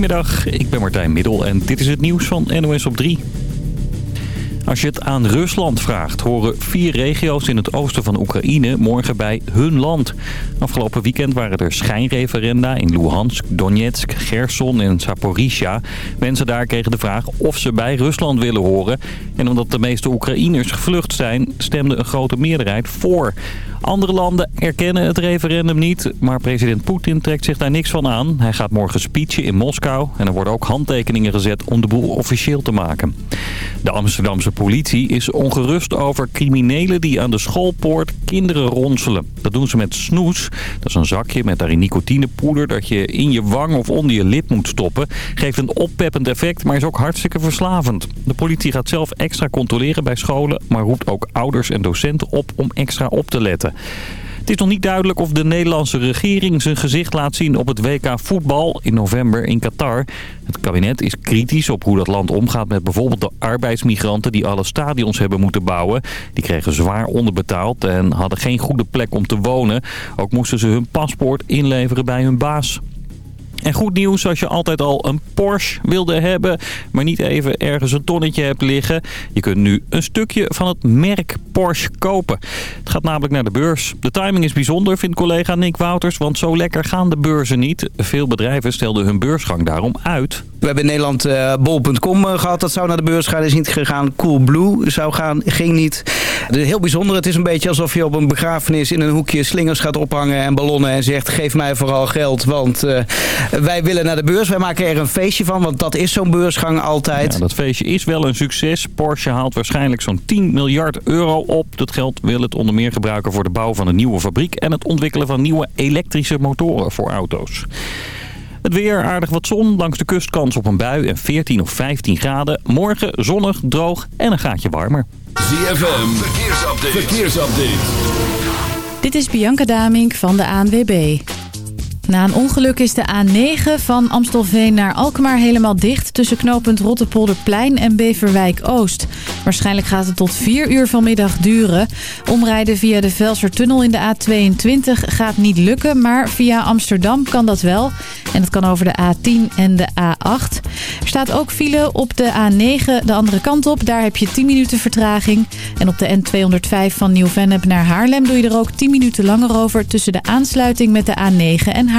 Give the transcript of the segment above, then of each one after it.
Goedemiddag, ik ben Martijn Middel en dit is het nieuws van NOS op 3. Als je het aan Rusland vraagt, horen vier regio's in het oosten van Oekraïne morgen bij hun land. Afgelopen weekend waren er schijnreferenda in Luhansk, Donetsk, Gerson en Zaporizhia. Mensen daar kregen de vraag of ze bij Rusland willen horen. En omdat de meeste Oekraïners gevlucht zijn, stemde een grote meerderheid voor. Andere landen erkennen het referendum niet, maar president Poetin trekt zich daar niks van aan. Hij gaat morgen speechen in Moskou en er worden ook handtekeningen gezet om de boel officieel te maken. De Amsterdamse politie is ongerust over criminelen die aan de schoolpoort kinderen ronselen. Dat doen ze met snoes. Dat is een zakje met daarin nicotinepoeder dat je in je wang of onder je lip moet stoppen. Geeft een oppeppend effect, maar is ook hartstikke verslavend. De politie gaat zelf extra controleren bij scholen, maar roept ook ouders en docenten op om extra op te letten. Het is nog niet duidelijk of de Nederlandse regering zijn gezicht laat zien op het WK voetbal in november in Qatar. Het kabinet is kritisch op hoe dat land omgaat met bijvoorbeeld de arbeidsmigranten die alle stadions hebben moeten bouwen. Die kregen zwaar onderbetaald en hadden geen goede plek om te wonen. Ook moesten ze hun paspoort inleveren bij hun baas. En goed nieuws als je altijd al een Porsche wilde hebben, maar niet even ergens een tonnetje hebt liggen. Je kunt nu een stukje van het merk Porsche kopen. Het gaat namelijk naar de beurs. De timing is bijzonder, vindt collega Nick Wouters, want zo lekker gaan de beurzen niet. Veel bedrijven stelden hun beursgang daarom uit. We hebben in Nederland uh, bol.com uh, gehad. Dat zou naar de beurs gaan. Is niet gegaan. Coolblue zou gaan. Ging niet. Heel bijzonder. Het is een beetje alsof je op een begrafenis in een hoekje slingers gaat ophangen en ballonnen. En zegt geef mij vooral geld. Want uh, wij willen naar de beurs. Wij maken er een feestje van. Want dat is zo'n beursgang altijd. Ja, dat feestje is wel een succes. Porsche haalt waarschijnlijk zo'n 10 miljard euro op. Dat geld wil het onder meer gebruiken voor de bouw van een nieuwe fabriek. En het ontwikkelen van nieuwe elektrische motoren voor auto's. Het weer, aardig wat zon, langs de kust kans op een bui en 14 of 15 graden. Morgen zonnig, droog en een gaatje warmer. ZFM, verkeersupdate. verkeersupdate. Dit is Bianca Damink van de ANWB. Na een ongeluk is de A9 van Amstelveen naar Alkmaar helemaal dicht... tussen knooppunt Rottepolderplein en Beverwijk-Oost. Waarschijnlijk gaat het tot 4 uur vanmiddag duren. Omrijden via de Velsertunnel in de A22 gaat niet lukken... maar via Amsterdam kan dat wel. En dat kan over de A10 en de A8. Er staat ook file op de A9 de andere kant op. Daar heb je 10 minuten vertraging. En op de N205 van Nieuw-Vennep naar Haarlem... doe je er ook 10 minuten langer over... tussen de aansluiting met de A9 en Haarlem.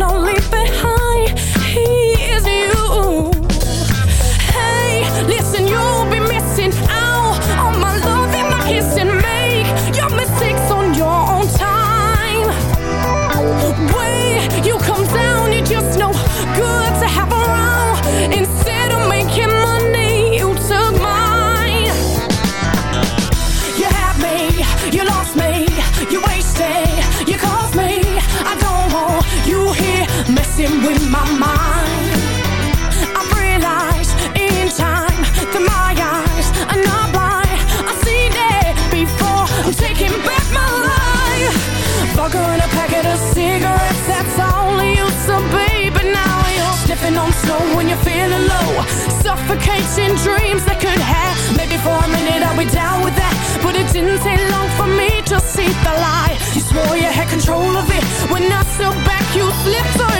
no. you're feeling low. Suffocating dreams that could have Maybe for a minute I'll be down with that. But it didn't take long for me to see the lie. You swore you had control of it. When I stood back you slipped on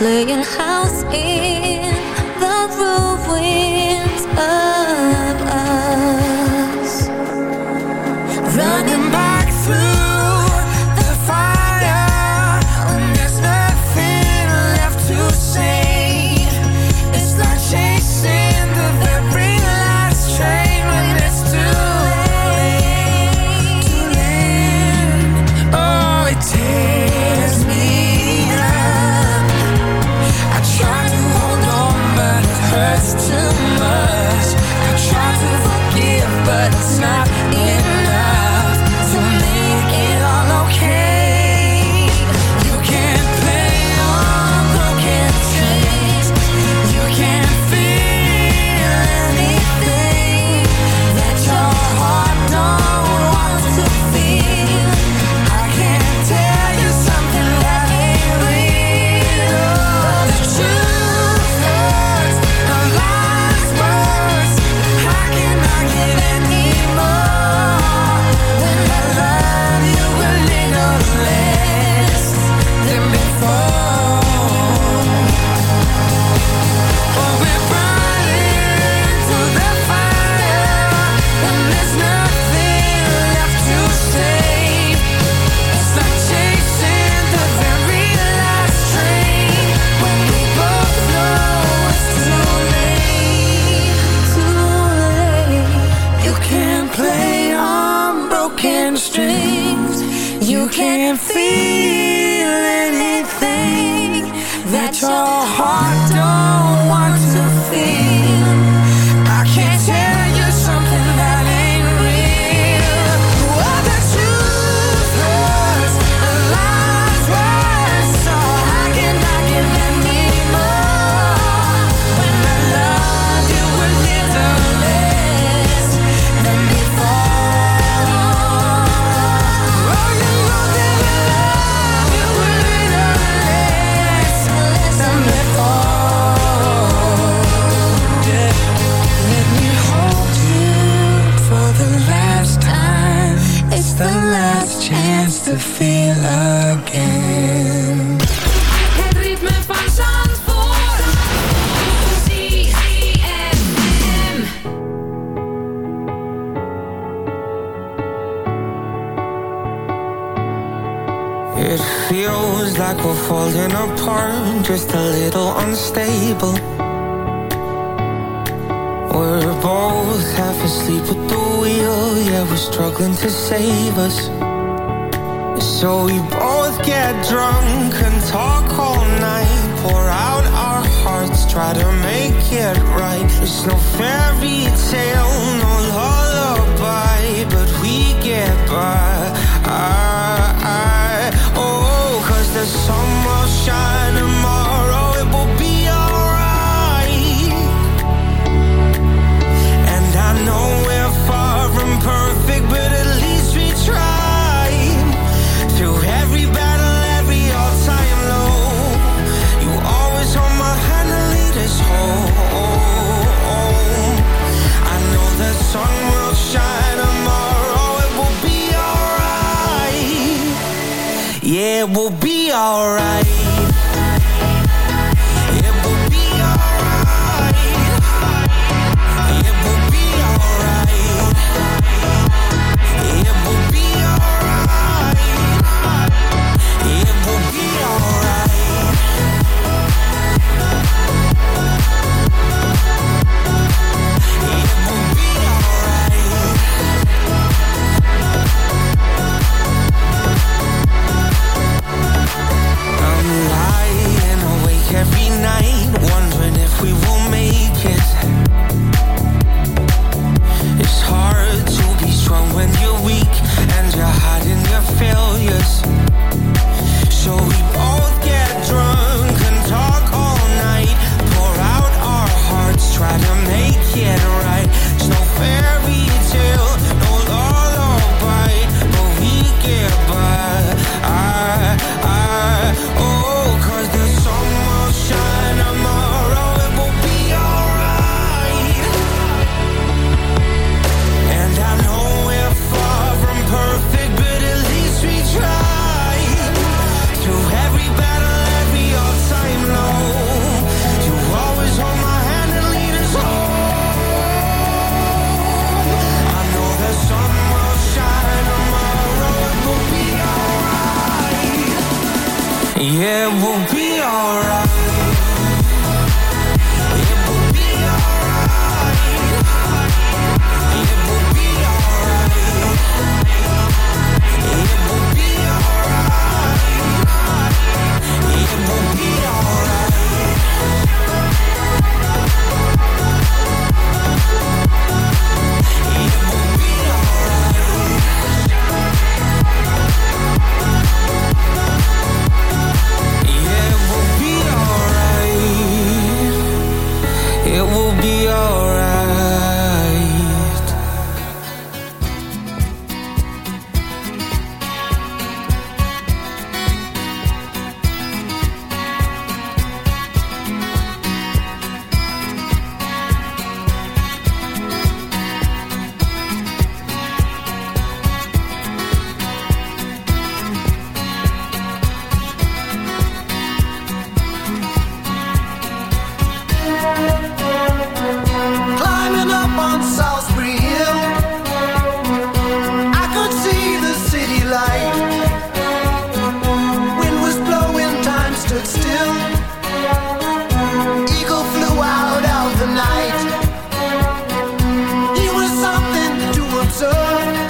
playing house in that we're struggling to save us. So we both get drunk and talk all night Pour out our hearts, try to make it right. It's no fairy tale, no lullaby But we get by. I, I, Oh, cause the sun will shine tomorrow. Alright. Thank you.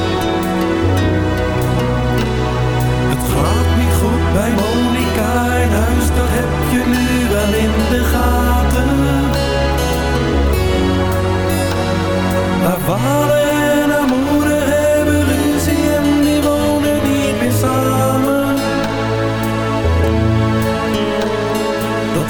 Bij Monica in huis, dat heb je nu wel in de gaten. Haar vader en haar moeder hebben ruzie en die wonen niet meer samen. Dat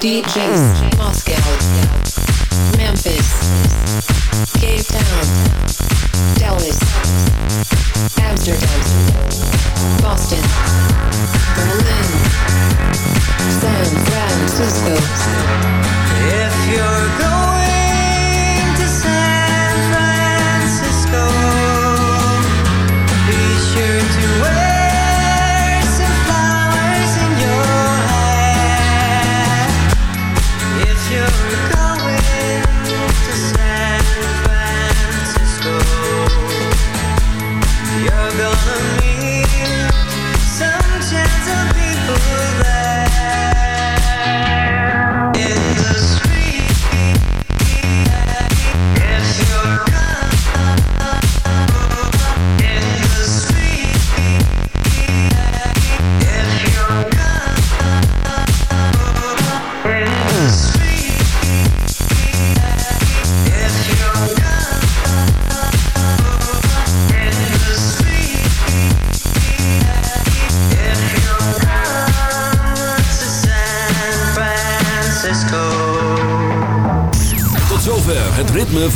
DJs.